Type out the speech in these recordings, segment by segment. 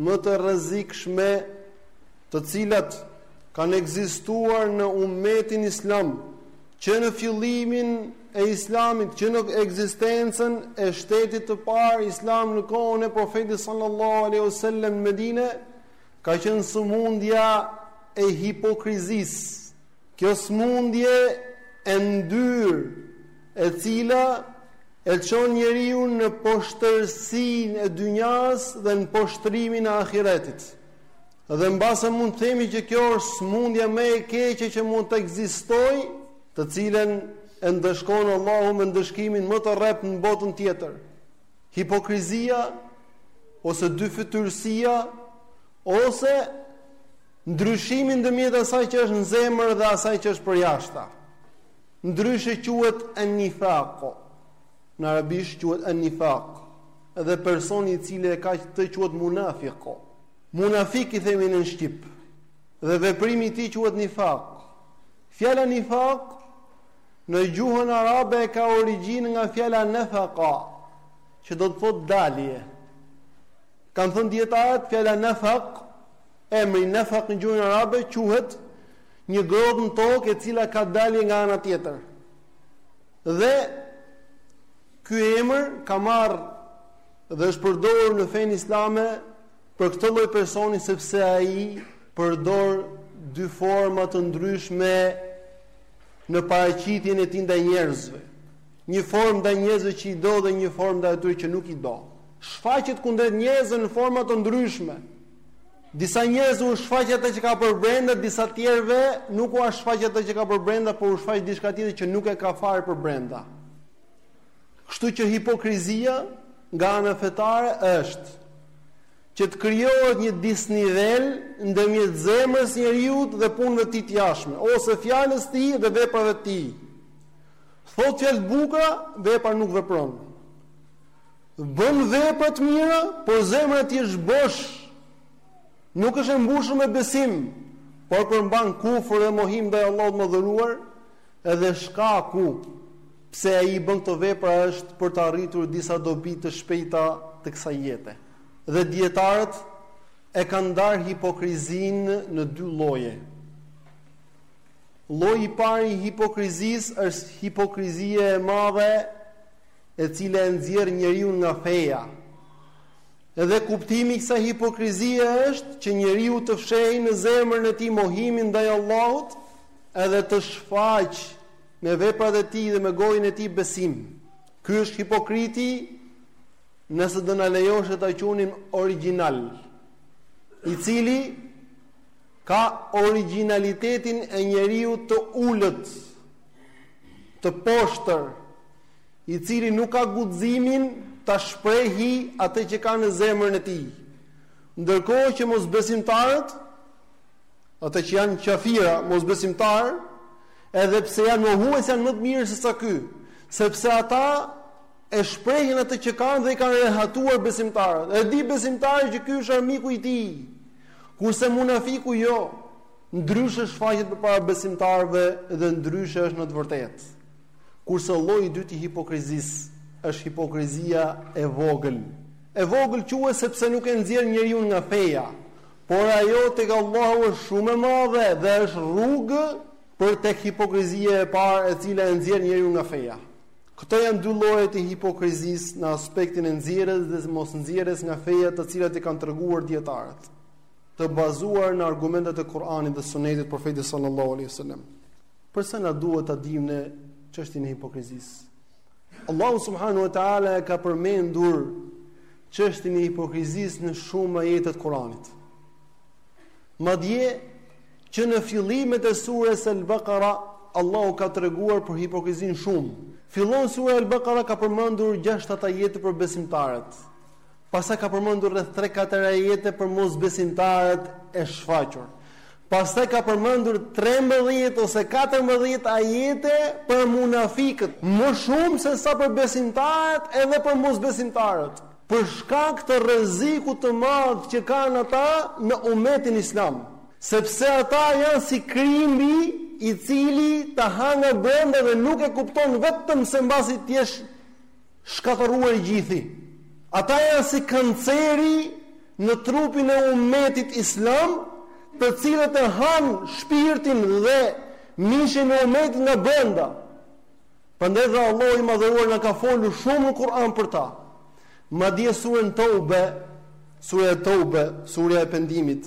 më të rrezikshme të cilat kanë ekzistuar në umetin islam që në fillimin e islamit që në ekzistencën e shtetit të parë islam në kohën e profetit sallallahu alaihi wasallam në Medinë ka qenë sëmundja e hipokrizisë Kjo sëmundje e ndyrë e cila e çon njeriun në poshtërsinë e dynjas dhe në poshtrimin e ahiretit. Dhe mbase mund të themi që kjo është sëmundja më e keqe që mund të ekzistojë, të cilën e ndëshkon Allahu me ndëshkimin më të rreptë në botën tjetër. Hipokrizia ose dyfytyrësia ose Ndryshimi ndërmjet asaj që është në zemër dhe asaj që është përjashta. Ndryshe quhet an-nifaq. Në arabisht quhet an-nifaq. Dhe personi i cili e ka këtë quhet munafiq. Munafiq i themi në shqip. Dhe veprimi i tij quhet nifaq. Fjala nifaq në gjuhën arabe ka origjinë nga fjala nafaqa, që do të thotë dalje. Kanë thënë dijetarët fjala nafaq Emri nafaq në gjuhën arabe quhet një gropë në tokë e cila ka dalje nga ana tjetër. Dhe ky emër ka marrë dhe është përdorur në fenë islame për këtë lloj personi sepse ai përdor dy forma të ndryshme në paraqitjen e tij ndaj njerëzve. Një formë ndaj njerëzve që i do dhe një formë ndaj atyre që nuk i do. Shfaqet kundrejt njerëzve në forma të ndryshme. Disa njerëzve u shfaq atë që ka përbrenda, disa të tjerëve nuk u shfaq atë që ka përbrenda, por u shfaq diçka tjetër që nuk e ka fare përbrenda. Kështu që hipokrizia nga ana fetare është që të krijohet një disnivel ndërmjet zemrës së njeriut dhe punëve të tij të jashtme, ose fjalës së tij dhe veprave të tij. Thotë fjalë të bukura, vepra nuk vepron. Bën vepra të mira, por zemra e tij është bosh, nuk është e mbushur me besim, por përmban kufër dhe mohim ndaj Allahut të Madhëruar, edhe shkaku pse ai i bën këto vepra është për të arritur disa dobi të shpejta të kësaj jete. Dhe dijetarët e kanë ndarë hipokrizinë në dy lloje. Lloji i parë i hipokrizisë është hipokrizia e madhe e cila e nxjerr njeriun nga feja. Edhe kuptimi i kësaj hipokrizie është që njeriu të fshehë në zemrën e tij mohimin ndaj Allahut, edhe të shfaqë me veprat e tij dhe me gojën e tij besim. Ky është hipokriti, nëse do na lejohej ta quanim origjinal, i cili ka origjinalitetin e njeriut të ulët, të poshtër, i cili nuk ka guximin ta shprehi atë që ka në zemrën e tij, ndërkohë që mosbesimtarët, ata që janë qafira, mosbesimtarë, edhe pse janë mohues janë më të mirë se sa ky, sepse ata e shprehin atë që kanë dhe i kanë rehatuar besimtarët. E di besimtari që ky është armiku i tij. Kurse munafiku jo, ndryshe shfaqet përpara besimtarëve dhe ndryshe është në të vërtetë. Kurse lloji i dytë i hipokrizisë është hipokrizia e vogël. E vogël quhet sepse nuk e nxjerr njeriun nga feja, por ajo tek Allahu është shumë e madhe dhe është rrugë për tek hipokrizia e parë e cila e nxjerr njeriun nga feja. Këto janë dy llojet e hipokrizisë në aspektin e nxjerrjes dhe mosnxjerrjes nga feja të cilat i kanë treguar dijetarët të bazuar në argumentet e Kur'anit dhe Sunetit të Profetit sallallahu alaihi wasallam. Përse na duhet ta dimë ne çështjen e hipokrizisë? Allahu subhanahu wa taala e ka përmendur çështjen e hipokrizisë në shumë ajete të Kuranit. Madje që në fillimet e sures Al-Baqara Allahu ka treguar për hipokrizinë shumë. Fillon sura Al-Baqara ka përmendur 6-7 ajete për besimtarët. Pastaj ka përmendur rreth 3-4 ajete për mosbesimtarët e shfaqur. Pastaj ka përmendur trembëdhjetë ose katërmbëdhjetë ajete për munafikët, më shumë se sa për besimtarët edhe për mosbesimtarët, për shkak të rrezikut të madh që kanë ata në umetin islam, sepse ata janë si krimbi i cili të ha nga brenda dhe nuk e kupton vetëm se mbasi të jesh shkatërruar i gjithi. Ata janë si kanceri në trupin e ummetit islam, të cilët e hanë shpirtin dhe mishin e ummetit nga brenda. Prandaj dhe Allahu i madhëruar na ka folur shumë në Kur'an për ta. Madje suren Teube, surja Et-Teube, surja e pendimit,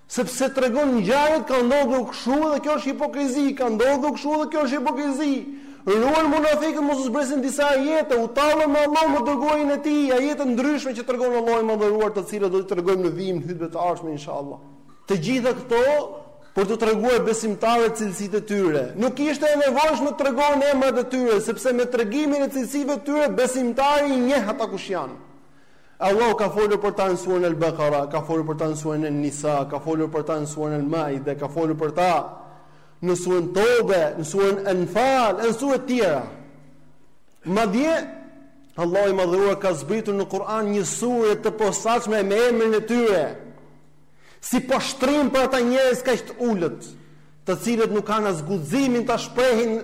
Sepse tregon ngjarjet ka ndodhur kshu dhe kjo është hipokrizi ka ndodhur kshu dhe kjo është hipokrizi ruajnë munafikët mos u zbresin disa ajete u tallën me Allahun me dërguarin e tij ajete ndryshme që tregon Allahu i madhëruar të cilat do t'i tregojmë në vijim në hutbe të ardhshme inshallah të gjitha këto për t'u treguar besimtarët cilësitë e tyre nuk ishte e nevojshme të tregohen emrat e tyre sepse me tregimin e cilësive të tyre besimtari i njeh ata kush janë Allahu ka folur për ta në surën Al-Baqara, ka folur për ta në surën An-Nisa, ka folur për ta në surën Al-Maide, ka folur për ta në surën Tobe, në surën Anfal, në sura të tjera. Madje Allahu i madhëruar ka zbritur në Kur'an një sure të posaçme me emrin e tyre. Si poshtrim për ata njerëz kaq të ulët, të cilët nuk kanë as guximin ta shprehin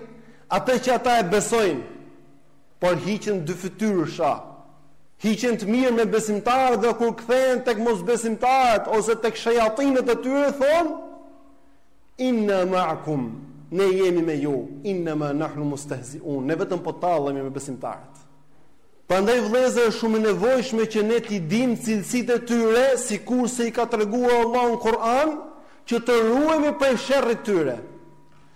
atë që ata e besojnë. por hiqen dyfytyrësha, hiqen të mirë me besimtarët dhe kur kthehen tek mosbesimtarët ose tek shayatinët e tyre thonë inna ma'akum ne jemi me ju inna ma nahnu mustahzi'un ne vetëm po tallemi me besimtarët prandaj vëllezër është shumë e nevojshme që ne t'i dimë cilësitë e tyre sikurse i ka treguar Allahu në Kur'an që të ruhemi prej sherrit tyre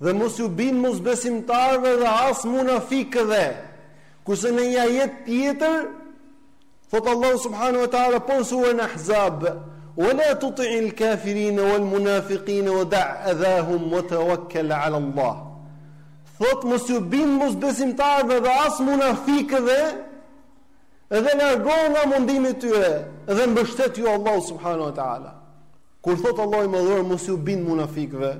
Dhe mos iu bin mosbesimtarve dhe as munafikëve. Kurse në një ajet tjetër thot Allahu subhanahu wa taala po në surën Ahzab, "Wa la tuti'il kafirin wal munafiqin wa da' adhahum wa tawakkal 'ala Allah." Thot mos iu bin mosbesimtarve edhe as munafikëve edhe largohu nga mundimi tyre edhe mbështetju Allahu subhanahu wa taala. Kur thotë Allahu i Madhëruar mos iu bind munafikëve,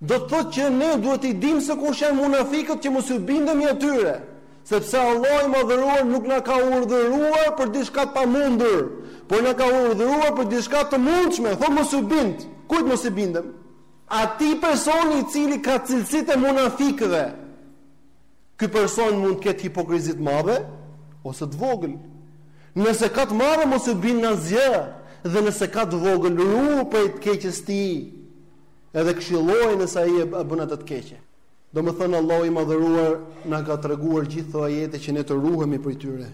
do të thotë që ne duhet t'i dimë se kush janë munafikët që mos iu bindemi atyre, sepse Allahu i Madhëruar nuk na ka urdhëruar për diçka të pamundur, por na ka urdhëruar për diçka të mundshme, thotë mos iu bind. Kujt mos i bindem? Atij personi i cili ka cilësitë e munafikëve, Ky person mund të ketë hipokrizi të madhe ose të vogël. Nëse ka të madhe mos iu bin në asgjë, dhe nëse ka të vogël ruhu prej të keqes tij. Edhe këshilloje nëse ai e bën atë të keqe. Domethënë Allahu i madhëruar na ka treguar gjithë këto ajete që ne të ruhemi prej tyre.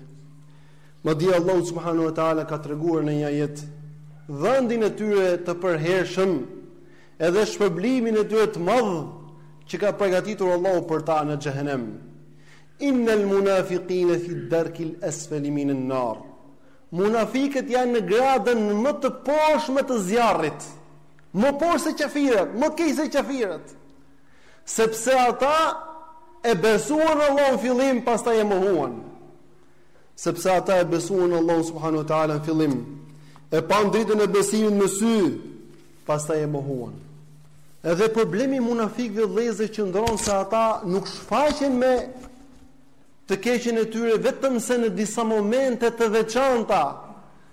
Madje Allahu subhanahu wa taala ka treguar në një ajet vendin e tyre të përhershëm edhe shpërblimin e tyre të madh që ka përgatitur Allahu për ta në xhehenem. Innal munafiqina fi darkil asfali min an-nar. Munafiqët janë në gradën më të poshtme të zjarrit. Më poshtë se kafirat, më keq se kafirat. Sepse ata e besuan Allahun në fillim, pastaj e mohuan. Sepse ata e besuan Allahun subhanuhu teala në fillim, e pan dritën e besimit me sy, Pastaj e mohuan. Edhe problemi i munafikëve vëllezër qëndron se ata nuk shfaqen me të keqen e tyre vetëm se në disa momente të veçanta,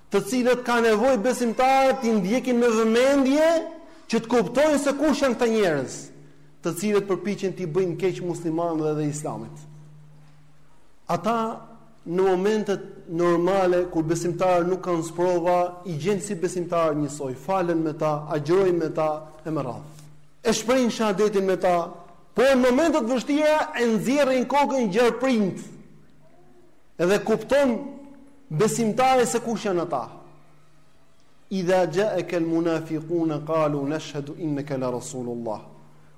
të cilat ka nevojë besimtarët t'i ndjekin me vëmendje që të kuptojnë se kush janë këta njerëz, të cilët përpiqen t'i bëjnë keq muslimanëve dhe islamit. Ata Në momentet normale kur besimtarët nuk kanë sprova, i gjen si besimtarë njësoj, falen me ta, agjërojnë me ta e me radhë. E shprehin shahadetin me ta, por në momentet e vështira e nxjerrin kokën gjarprinjtë. Edhe kupton besimtari se kush janë ata. Idha ja'aka al-munafiquna qalu nashhadu innaka la rasulullah.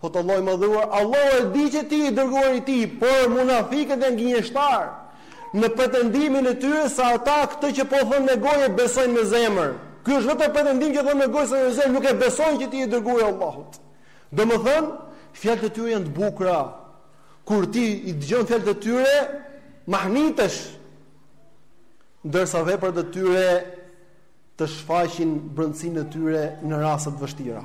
Thotë Allahu i Madhëruar, Allahu e di që ti je i dërguari i Tij, por munafiqët janë gënjeshtarë në pretendimin e tyre se ata këtë që po thonë me gojë e besojnë me zemër. Ky është vetëm pretendim që thonë me gojë se me zemër nuk e besojnë që ti je dërguari i Allahut. Domethënë, fjalët e tyre janë të bukura. Kur ti i dëgjon fjalët e tyre, mahnitesh. Ndërsa veprat e tyre të shfaqin brendësinë e tyre në rastet e vështira.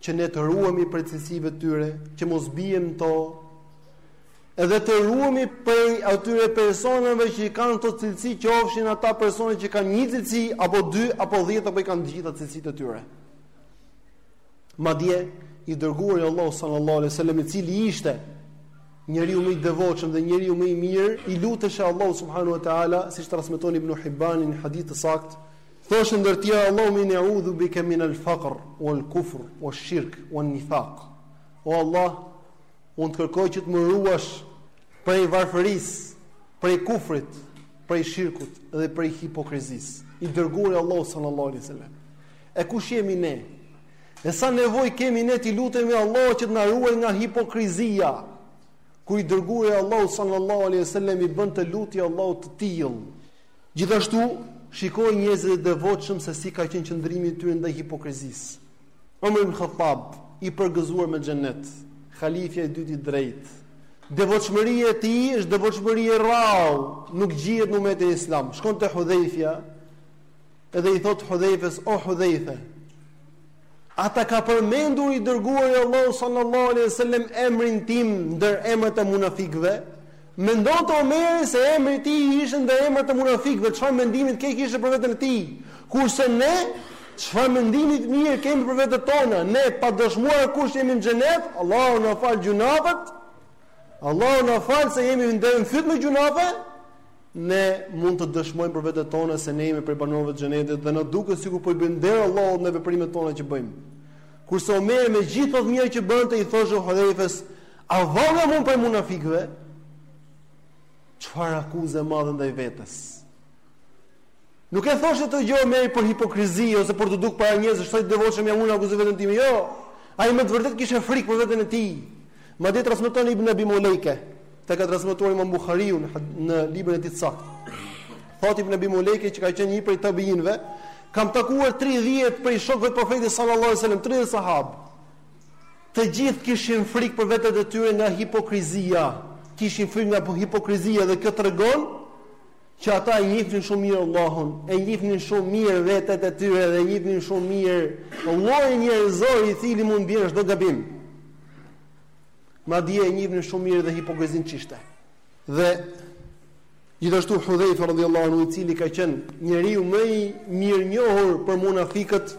që ne të ruhemi prej cilësive të tyre, që mos biem në to, edhe të ruhemi prej atyre personave që i kanë këto cilësi, qofshin ata persone që kanë një cilësi, apo dy, apo dhjetë, apo i kanë gjitha cilësitë e tyre. Madje, i dërguari i Allahut sallallahu alaihi wa sallam i cili ishte njeriu më i devotshëm dhe njeriu më i mirë, i luteshe Allahut subhanahu wa ta'ala, siç transmeton Ibn Hibani në hadith të saktë, Thoshte ndër tjera Allahume inni e'udhu bike min el fakr, u el kufr, u el shirk, u el nifak. O Allah, unë të kërkoj që të më ruash prej varfërisë, prej kufrit, prej shirkut dhe prej hipokrizisë. I dërguari i Allahut sallallahu alaihi wa sallam. E kush jemi ne? E sa nevojë kemi ne t'i lutemi Allahut që të na ruajë nga hipokrizia, kur i dërguari i Allahut sallallahu alaihi wa sallam i bënte lutje Allahut të tillë. Gjithashtu, shikoji njerëzit e devotshëm se si ka qenë qëndrimi i tyre ndaj hipokrizisë. Omer ibn Khattab, i përgëzuar me xhennet, halifja i dytë i drejtë. Devotshmëria e tij është devotshmëri e rrallë, nuk gjihet në umetin islam. Shkon te Hudhaifja, edhe i thotë Hudhaifes, "O Hudhaife, A ta ka përmendur i dërguari i Allahut sallallahu alaihi wasallam emrin tim ndër emrat e munafikëve? Mendonte Omeri se emri i tij ishte ndër emrat e munafikëve, çfarë mendimi të keq kishte për veten e tij. Kurse ne, çfarë mendimi të mirë kemi për vetet tona? Ne pa dëshmuar kush jemi në xhenet, Allahu na fal gjynafet. Allahu na fal se jemi deri në fyt me gjynafe. Ne mund të dëshmojmë për vetet tona se ne jemi prej banorëve të Xhenetit dhe na duket sikur po i bëjmë nder Allahut me veprimet tona që bëjmë. Kurse Omeri me gjithë ato të mira që bënte i thoshte Hudhaifes, "A vallë jam unë prej munafikëve?" Çfarë akuzë e madhe ndaj vetes. Nuk e thoshte këtë gjë Omeri për hipokrizi ose për t'u duk para njerëzve, sa i devotshëm jam unë akuzoj veten time. Jo. Ai me të vërtetë kishte frikë për veten e tij. Madje transmeton Ibn Abi Mulejke, këtë ka transmetuar Imam Buhariu në librin e tij të saktë. Thotë Ibn Abi Mulejke që ka qenë një prej tabiinëve, kam takuar 30 prej shokëve të Profetit sallallahu alajhi wasallam, 30 sahabë. Të gjithë kishin frikë për vetet e tyre nga hipokrizia. Kishin frikë nga hipokrizia dhe kjo tregon që ata e njihnin shumë mirë Allahun, e njihnin shumë mirë vetet e tyre dhe e njihnin shumë mirë llojin njerëzor i cili mund të bjerë në çdo gabim. Madje e njihnin shumë mirë dhe hipokrizin ç'ishte. Dhe gjithashtu Hudhaifa radhiyallahu anhu i cili ka qenë njeriu më i mirënjohur për munafikët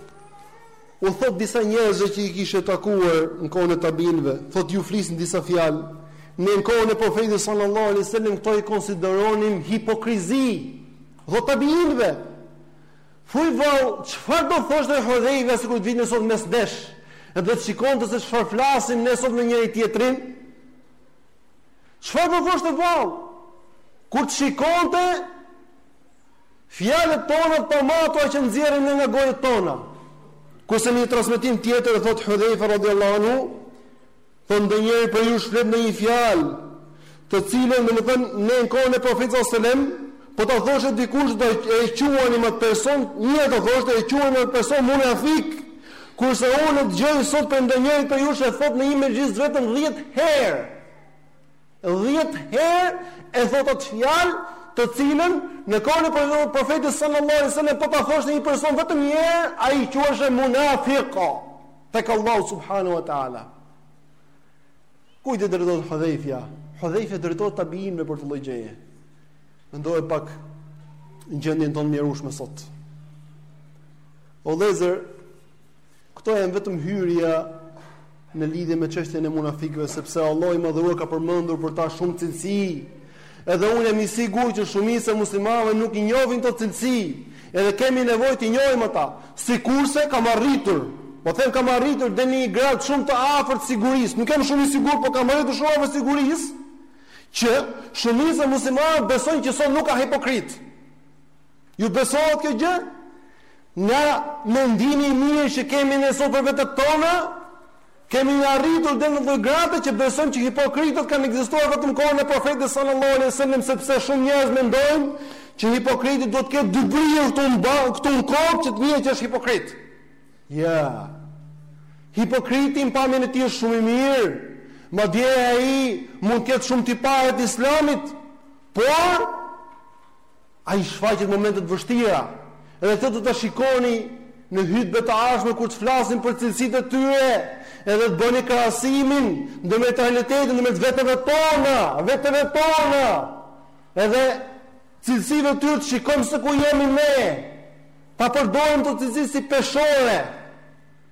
u thotë disa njerëzve që i kishte takuar në kohën e tabiinëve, thotë ju flisni disa fjalë. Ne në kohën e profetit sallallahu alaihi wasallam këto i konsideronim hipokrizi. U thotë tabiinëve Thuaj vallë, çfarë do thoshte Hudhejfja sikur të vinte sot mes nesh dhe të shikonte se çfarë flasim ne sot me njëri-tjetrin? Çfarë do thoshte vallë? Kur të shikonte fjalët tona të pamatura që nxjerrim ne nga gojët tona. Kurse në një transmetim tjetër thotë Hudhejfa radhiyallahu anhu, Thotë ndonjëri prej jush flet ndonjë fjalë, të cilën, domethënë, ne në kohën e Profetit sallallahu alajhi wasallam, po ta thoshte dikush do e quanim atë person, do ta quanim atë person munafik. Kurse unë dëgjoj sot për ndonjëri prej jush e thotë në një mexhlis vetëm 10 herë. 10 herë e thotë atë fjalë të cilën në kohën e Profetit sallallahu alajhi wasallam po ta thoshte një person vetëm një herë, ai quhej munafik. tek Allahu subhanahu wa taala. Kujt i drejtohet Hudhaifja? Hudhaifja drejtohet tabiinëve për këtë lloj gjëje. Mendoje pak gjendjen tonë e mjerueshme sot. O vëllezër, këto janë vetëm hyrja në lidhje me çështjen e munafikëve sepse Allahu i madhëruar ka përmendur për ta shumë cilësi Edhe unë jam i sigurt që shumica e muslimanëve nuk i njohin këto cilësi, edhe kemi nevojë t'i njohim ata. Sikurse kam arritur, po them kam arritur deri në një gradë shumë të afërt të sigurisë, nuk jam shumë i sigurt, por kam arritur shumë afër sigurisë që shumica e muslimanëve besojnë që sot nuk ka hipokritë. Ju besohet kjo gjë? Nga mendimi i mirë që kemi ne sot për vetet tona, Kemi arritur deri në atë gradë që besojmë që hipokritët kanë ekzistuar vetëm në kohën e Profetit sallallahu alejhi wasallam sepse shumë njerëz mendojnë që hipokriti duhet të ketë dy brirë këtu në ba, këtu në kokë që të njihet që është hipokrit. Jo. Hipokriti në pamjen e tij është shumë i mirë. Madje ai mund të ketë shumë tipare të islamit, por Ai shfaqet në momente të vështira, dhe këtë do ta shikoni në hutbet e ardhshme kur të flasim për cilësitë e tyre, edhe të bëni krahasimin ndërmjet realitetit, ndërmjet veteve tona, veteve tona. Edhe cilësive të tyre të shikojmë se ku jemi ne. Ta përdorim këto cilësi si peshore.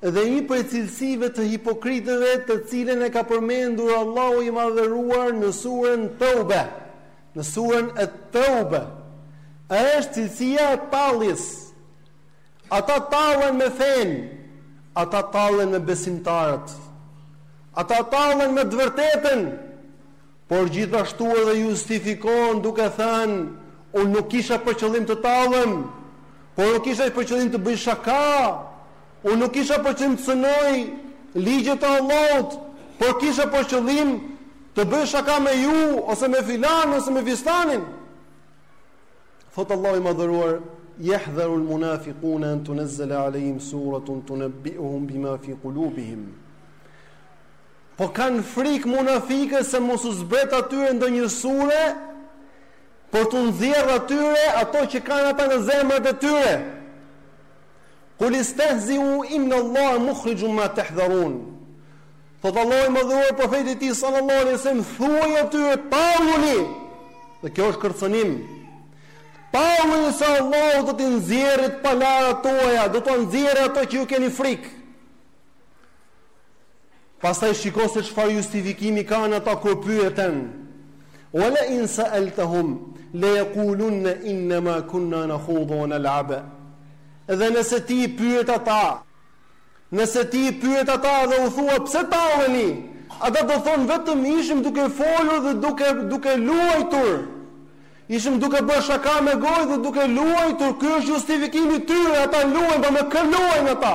Dhe një prej cilësive të hipokritëve të cilën e ka përmendur Allahu i Madhëruar në suren Tëubeh, në suren Tëubeh, është cilësia e talljes. Ata tallen me fenë, ata tallen me besimtarët, ata tallen me të vërtetën, por gjithashtu edhe justifikohen duke thënë, unë nuk kisha për qëllim të tallem, por nuk kisha për qëllim të bëj shaka, unë nuk kisha për qëllim të cënoj ligjet e Allahut, por kisha për qëllim të bëj shaka me ju ose me filanin ose me fistanin. Thot Allahu i madhëruar yahdharu almunafiquna an tunazzala alehim suratun tunabbiuhum bima fi qulubihim. Po kanë frikë munafikët se mos u zbret atyre ndonjë sure për t'u nxjerrë atyre ato që kanë ata në zemrat e tyre. Kul istehzi'u inna Allaha mukhrijum ma tahdharun. Thot Allahu i madhëruar profetit tij sallallahu alaihi wasallam thuaj atyre talluni. Dhe kjo është kërcënim. Talluni se Allahu do t'i nxjerrë të palarat tuaja, do t'ua nxjerrë ato që ju keni frikë. Pastaj shiko se çfarë justifikimi kanë ata kur pyeten. Wala in sa'altahum la yaqulun innama kunna nakhudu wa nal'ab. Dhe nëse ti i pyet ata, nëse ti i pyet ata dhe u thua pse talleni, ata do thonë vetëm ishim duke folur dhe duke duke luajtur. Ishim duke bërë shaka me gojë dhe duke luajtur. Ky është justifikimi i tyre, ata luajnë, por me kë luajnë ata?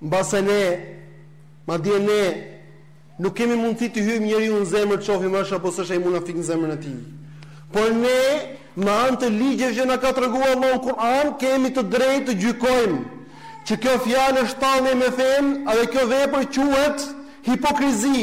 Mbase ne, madje ne, nuk kemi mundësi të hyjmë njeriut në zemër, të shohim është apo s'është ai munafik në zemrën e tij. Por ne, me anë të ligjeve që na ka treguar Allahu në Kur'an, kemi të drejtë të gjykojmë që kjo fjalë është tallje me fenë, edhe kjo vepër quhet hipokrizi.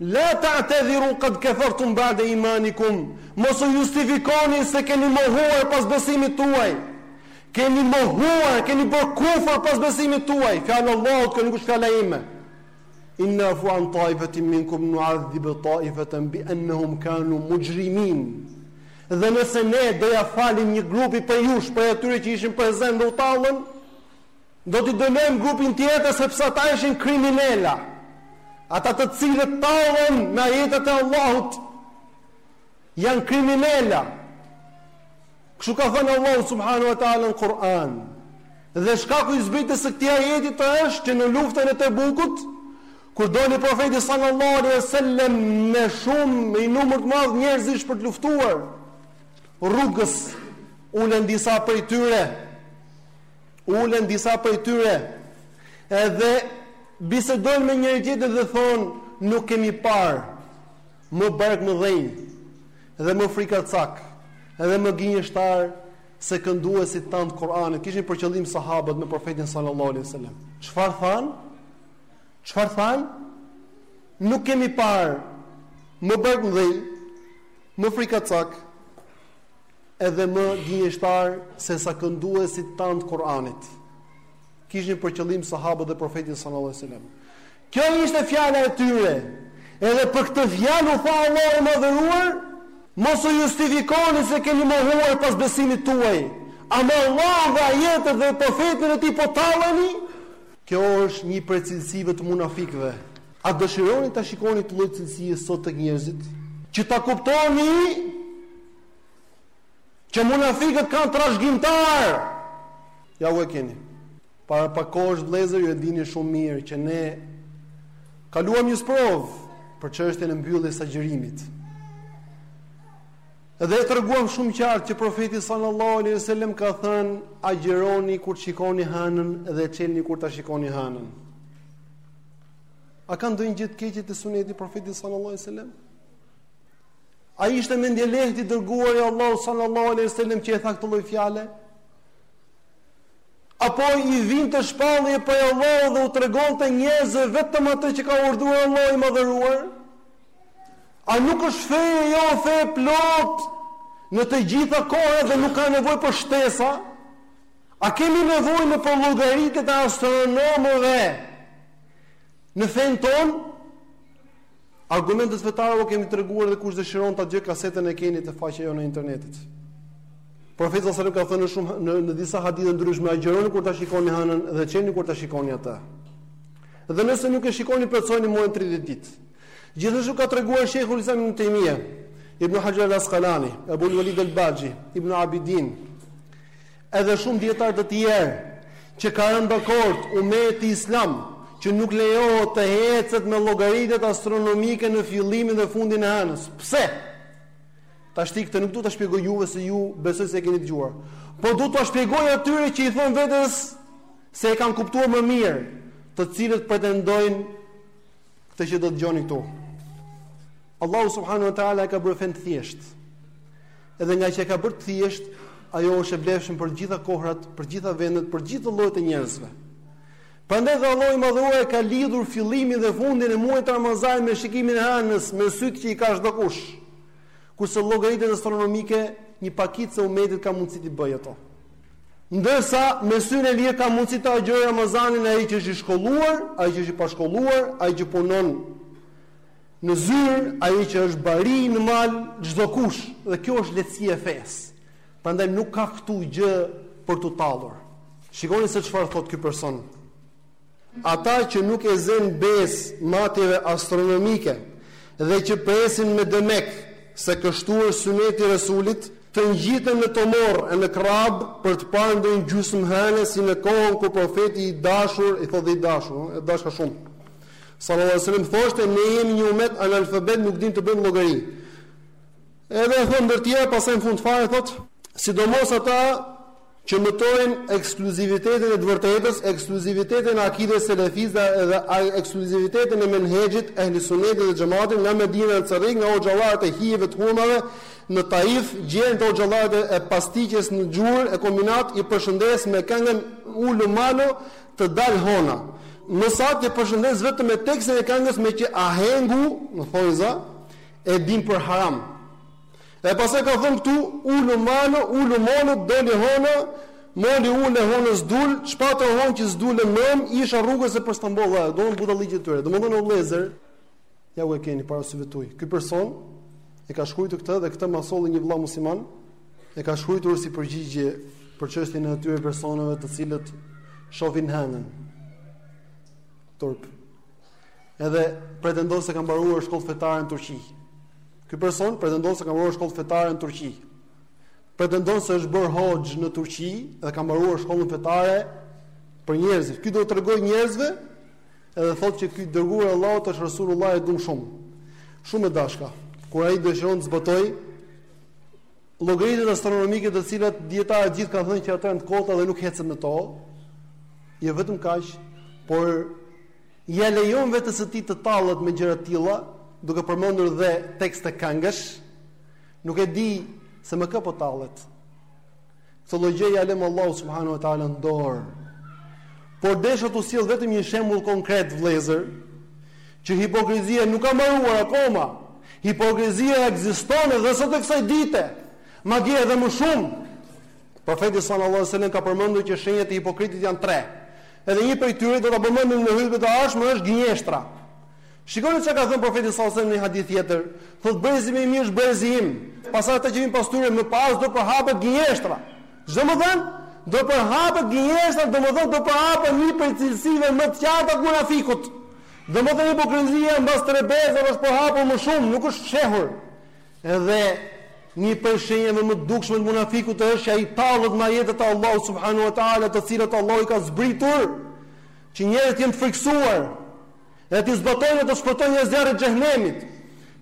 La ta'tadhiru qad kafartum ba'de imanikum, Mos u justifikoni se keni mohuar pas besimit tuaj. Keni mohuar, keni bërë kufër pas besimit tuaj. Fjalë e Allahut, kjo nuk është fjala ime. In na'fu an ta'ifatin minkum nu'adhib ta'ifatan bi annahum kanu mujrimin. Dhe nëse ne do ja falim një grupi prej jush, prej atyre që ishin prezent dhe u tallën, Do t'i dënojmë grupin tjetër sepse ata ishin kriminela. Ata të cilët tallen me ajetet e Allahut janë kriminela. Kështu ka thënë Allahu subhanahu wa taala në Kur'an. Dhe shkaku i zbritjes së këtij ajeti të është që në luftën e Tebukut, kur doli profeti sallallahu alaihi wasallam me shumë me një numër të madh njerëzish për të luftuar, rrugës ulen disa prej tyre Ulen disa prej tyre edhe bisedojnë me njëri tjetrin dhe thonë, nuk kemi parë më barkmëdhenj dhe më frikacak edhe më gënjeshtarë se kënduesit tanë të Kur'anit. Kishin për qëllim sahabët me profetin sallallahu alaihi wasallam. Çfarë thanë? Çfarë thanë? Nuk kemi parë më barkmëdhenj më frikacak edhe më gënjeshtarë sesa kënduesit tanë të Kur'anit. Kishin për qëllim sahabët dhe profetin sallallahu alajhi wasallam. Kjo ishte fjala e tyre. Edhe për këtë fjalë u tha Allahu i madhëruar, mos u justifikoni se keni mohuar pas besimit tuaj. A me Allahun dhe ajetet dhe profetin e tij po talleni? Kjo është një prej cilësive të munafikëve. A dëshironi ta shikoni këtë lloj cilësie sot tek njerëzit? Që ta kuptoni Që munafikët kanë trashëgimtarë. Ja ku e keni. Para pak kohësh vëllezër ju e dini shumë mirë që ne kaluam një sprovë për çështjen e mbylljes së agjërimit. Dhe e treguam shumë qartë që profeti sallallahu alejhi ue sellem ka thënë agjëroni kur ta shikoni hënën dhe çelni kur ta shikoni hënën. A ka ndonjë gjë të keqe te suneti i profetit sallallahu alejhi ue sellem? A ishte mendjelehtë i dërguari i Allahut sallallahu alaihi wasallam që i tha këto lloj fjalë? Apo i vinte shpallje prej Allahut dhe u tregonte njerëzve vetëm atë që ka urdhëruar Allahu i madhëruar? A nuk është feja jonë fe e plotë në të gjitha kohërat dhe nuk ka nevojë për shtesa? A kemi nevojë ne për llogaritjet e astronomëve në fenë tonë? Argumentet fetare ua kemi treguar dhe kush dëshiron ta dëgjojë kasetën e keni te faqja jonë e internetit. Profeti sallallahu alajhi wasallam ka thënë në shumë në, në disa hadithe të ndryshme, agjëroni kur ta shikoni hënën dhe çeni kur ta shikoni atë. Dhe nëse nuk e shikoni plotësoni muajin 30 ditë. Gjithashtu ka treguar Sheikhul Islam Ibn Taymija, Ibn Hajar al-Asqalani, Abu Walid al-Baji, Ibn Abidin, Edhe shumë dijetarë të tjerë që ka rënë dakord umeti islam që nuk lejohet të ecet me llogaritjet astronomike në fillimin dhe fundin e hënës. Pse? Tashti këtë nuk duhet t'ua shpjegoj juve se ju besoj se e keni dëgjuar. Po duhet t'ua shpjegoj atyre që i thonë vetes se e kanë kuptuar më mirë, të cilët pretendojnë këtë që do të dëgjoni këtu. Allahu subhanahu wa taala e ka bërë fenë të thjeshtë. Edhe ngaqë e ka bërë të thjeshtë, ajo është e vlefshme për të gjitha kohërat, për të gjitha vendet, për të gjithë llojet e njerëzve. Prandaj dhe Allahu i Madhëruar e ka lidhur fillimin dhe fundin e muajit Ramazan me shikimin e hënës, me sytë që i ka çdokush. Kurse llogaritjet astronomike, një pakicë e umetit ka mundësi t'i bëjë ato. Ndërsa me syrin e lirë ka mundësi ta agjërojë Ramazanin ai që është i shkolluar, ai që është i pashkolluar, ai që punon Në zyrë ai që është bari në mal çdokush dhe kjo është lehtësia e fesë. Prandaj nuk ka këtu gjë për t'u tallur. Shikoni se çfarë thotë ky person. Ata që nuk u zënë besë matjeve astronomike dhe që presin me demek se kështu është syneti i Resulit, të ngjiten në Tomorr e në Krrabë për të parë ndonjë gjysmëhënë si në kohën kur profeti i dashur i thotë i dashur, e dashka shumë. Sallallahu alaihi wasallam thoshte ne jemi një umet analfabet nuk dimë të bëjmë llogari. Edhe thotë ndër të tjera pastaj në fund fare thotë, sidomos ata që mëtojnë ekskluzivitetin e të vërtetës, ekskluzivitetin e akides selefiste dhe ekskluzivitetin e menhexhit ehli sunetit dhe xhematit nga Medina në Cërrik, nga hoxhallarët e hijeve të hurmave, në Taif, gjer te hoxhallarët e pastiçes në Xhurë e Kombinat i përshëndes me këngën ulu malo, Të dalë hona. Më saktë i përshëndes vetëm me tekstin e këngës meqë ahengun, në thonjëza, e dinë për haram. E pastaj ka thënë këtu, ulu malo, ulu malo, doli hona, moli ule hona s'dul, ç'pate honë që s'dule mëm, isha rrugës për Stamboll, domethënë budallallëqe të tyre. Domethënë o vëllezër, Ja ku e keni para syve tuaj. Ky person e ka shkruajtur këtë dhe këtë ma solli një vëlla musliman, e ka shkruajtur si përgjigje për çështjen e atyre personave të cilët shohin hënën. Turp. Edhe pretendon se ka mbaruar shkollë fetare në Turqi. Ky person pretendon se ka mbaruar shkollë fetare në Turqi. Pretendon se është bërë hoxhë në Turqi dhe ka mbaruar shkollën fetare për njerëzit. Ky do të tregojë njerëzve Edhe thotë që ky dërguar i Allahut është Resulullah e dum shumë. Shumë e dashka. Kur ai dëshiron të zbatojë llogaritë astronomike të cilat dietarët gjithë kanë thënë që ato janë të kota dhe nuk ecet me to. Jo vetëm kaq, por ia lejon vetes së tij të tallet me gjëra të tilla, duke përmendur dhe tekste këngësh. Nuk e di se me kë po tallet. Këtë lloj gjëje ia lëmë Allahut subhanahu wa taala në dorë. Por desha t'u sjell vetëm një shembull konkret vëllezër, që hipokrizia nuk ka mbaruar akoma. Hipokrizia ekziston edhe sot e kësaj dite. Madje edhe më shumë. Profeti sallallahu alajhi wasallam ka përmendur që shenjat e hipokritit janë tre. Edhe një prej tyre do ta përmendim në hutbën e ardhshme është gënjeshtra. Shikoni çka ka thënë Profeti sallallahu alajhi wasallam në një hadith tjetër, thotë brezi më i mirë është brezi im, pastaj ata që vijnë pas tyre më pas do përhapet gënjeshtra. Ç'do me thënë, do përhapet gënjeshtra, domethënë do përhapet një prej cilësive më të qarta të munafikut. Domethënë hipokrizia mbas tre brezave është përhapur më shumë, nuk është fshehur. Edhe një prej shenjave më të dukshme të munafikut është që ai tallet me ajetet e Allahut subhanahu wa taala, të cilat Allahu i ka zbritur, që njerëzit të jenë të frikësuar, Dhe t'i zbatojnë dhe të shpëtojnë nga zjarri i xhehenemit.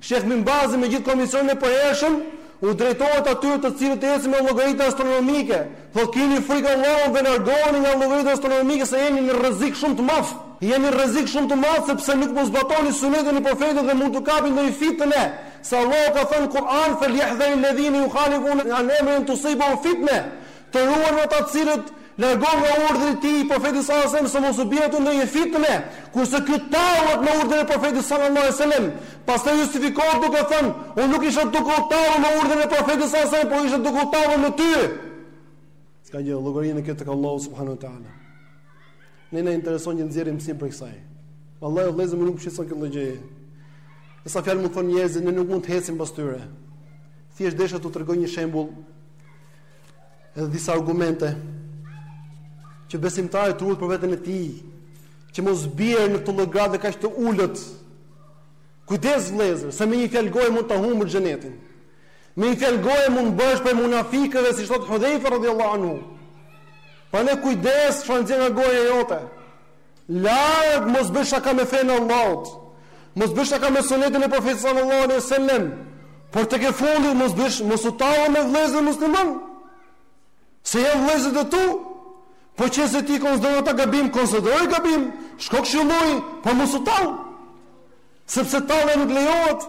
Sheh Ibn Bazi me gjithë komisionin e përhershëm u drejtohet atyre të cilët ecën me llogaritë astronomike, thotë kini frikë Allahun dhe largohuni nga llogaritë astronomike se jeni në rrezik shumë të madh. Jeni në rrezik shumë të madh sepse nuk po zbatoni sunetin e Profetit dhe mund t'u kapi ndonjë fitne, se Allahu ka thënë në Kur'an, Feliyahdharil ladhina yukhalifuna an amrihi an tusibahum fitne. Të ruhen ata të cilët largohen nga urdhri i tij, Profetit sallallahu alejhi ve sellem, se mos u bjerë atyre ndonjë fitnë, kurse ky tallet me urdhrin e Profetit sallallahu alejhi ve sellem, pastaj justifikohet duke thënë, Unë nuk isha duke u tallur me urdhrin e Profetit sallallahu alejhi ve sellem, por isha duke u tallur me ty. S'ka gjë, llogarinë e ka te tek Allahu subhanahu wa taala. Ne na intereson që nxjerrim mësim prej kësaj. Vallahi vëllezër mu nuk më shqetëson kjo gjë. E sa fjalë mund të thonë njerëzit ne nuk mund të ecim pas tyre. Thjesht desha të tregoj një shembull Edhe disa argumente që besimtari të ruhet për veten e tij, që mos bjerë në këto llogara dhe kaq të ulët. Kujdes vëllezër, se me një fjalë goje mund ta humbësh xhenetin. Me një fjalë goje mund bëhesh prej munafikëve siç thotë Hudhaifa radhiyallahu anhu. Prandaj kujdes çfarë nxjerr nga goja jote. Larg mos bëj shaka me fenë e Allahut. Mos bëj shaka me sunetin e profetit sallallahu alaihi wasallam. Por tek e fundit mos bëj mos u tall me vëllezërit muslimanë. Se janë vëllezërit e tu. Po që se ti i konsideron ata gabim, konsideroji gabim, shko këshilloji, po mos u tall. Sepse tallja nuk lejohet.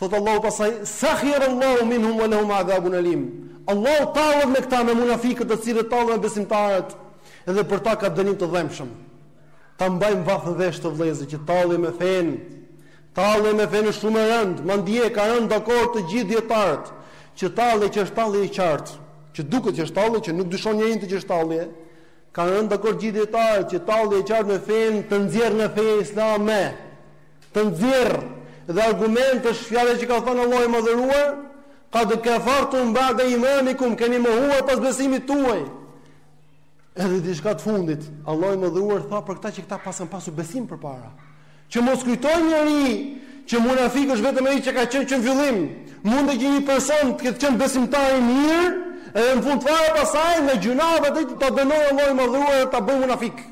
Thotë Allahu pastaj, Sakhira Allahu minhum wa lahum adhabun alim. Allahu tallet me këta, me munafikët të cilët tallen me besimtarët, dhe për ta ka dënim të dhimbshëm. Ta mbajmë vath në vesh vëllezër që tallja me fenë. Tallja me fenë është shumë e rëndë, madje kanë rënë dakord të gjithë dijetarët që tallja që është tallje e qartë, që duket që është tallje që nuk dyshon njeri në të që është tallje, kanë rënë dakord gjithë dijetarët që tallja e qartë me fenë të nxjerr nga feja islame. të nxjerr dhe argument është fjala që ka thënë Allahu i Madhëruar, qad kafartum ba'da imanikum, keni mohuar pas besimit tuaj. Edhe diçka të fundit, Allahu i Madhëruar tha për këta që këta patën pasur besim përpara. Që mos kujtojë njeri që munafik është vetëm ai që ka qenë që në fillim, mund të jetë një person të ketë qenë besimtar i mirë, edhe në fund fare për shkak të gjynaheve ta dënojë Allahu i Madhëruar ta bëjë munafik.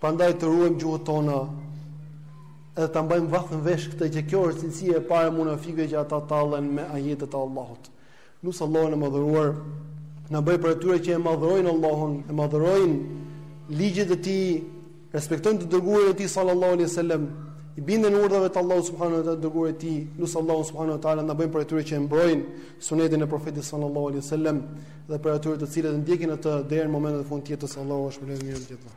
Prandaj të ruajmë gjuhët tona edhe ta mbajmë vath në vesh këtë që kjo është cilësia e parë e munafikëve që ata tallen me ajetet e Allahut. Lus Allahun e madhëruar të na bëjë prej atyre që e madhërojnë Allahun, e madhërojnë ligjet e tij, respektojnë të dërguarin e tij sallallahu alaihi wasallam, i binden urdhrave të Allahut subhanuhu teala, të dërguarit të tij, lus Allahun subhanuhu teala të na bëjë prej atyre që e mbrojnë sunetin e profetit sallallahu alaihi wasallam dhe prej atyre të cilët e ndjekin atë deri në momentin e fundit të jetës Allahu subhanuhu teala.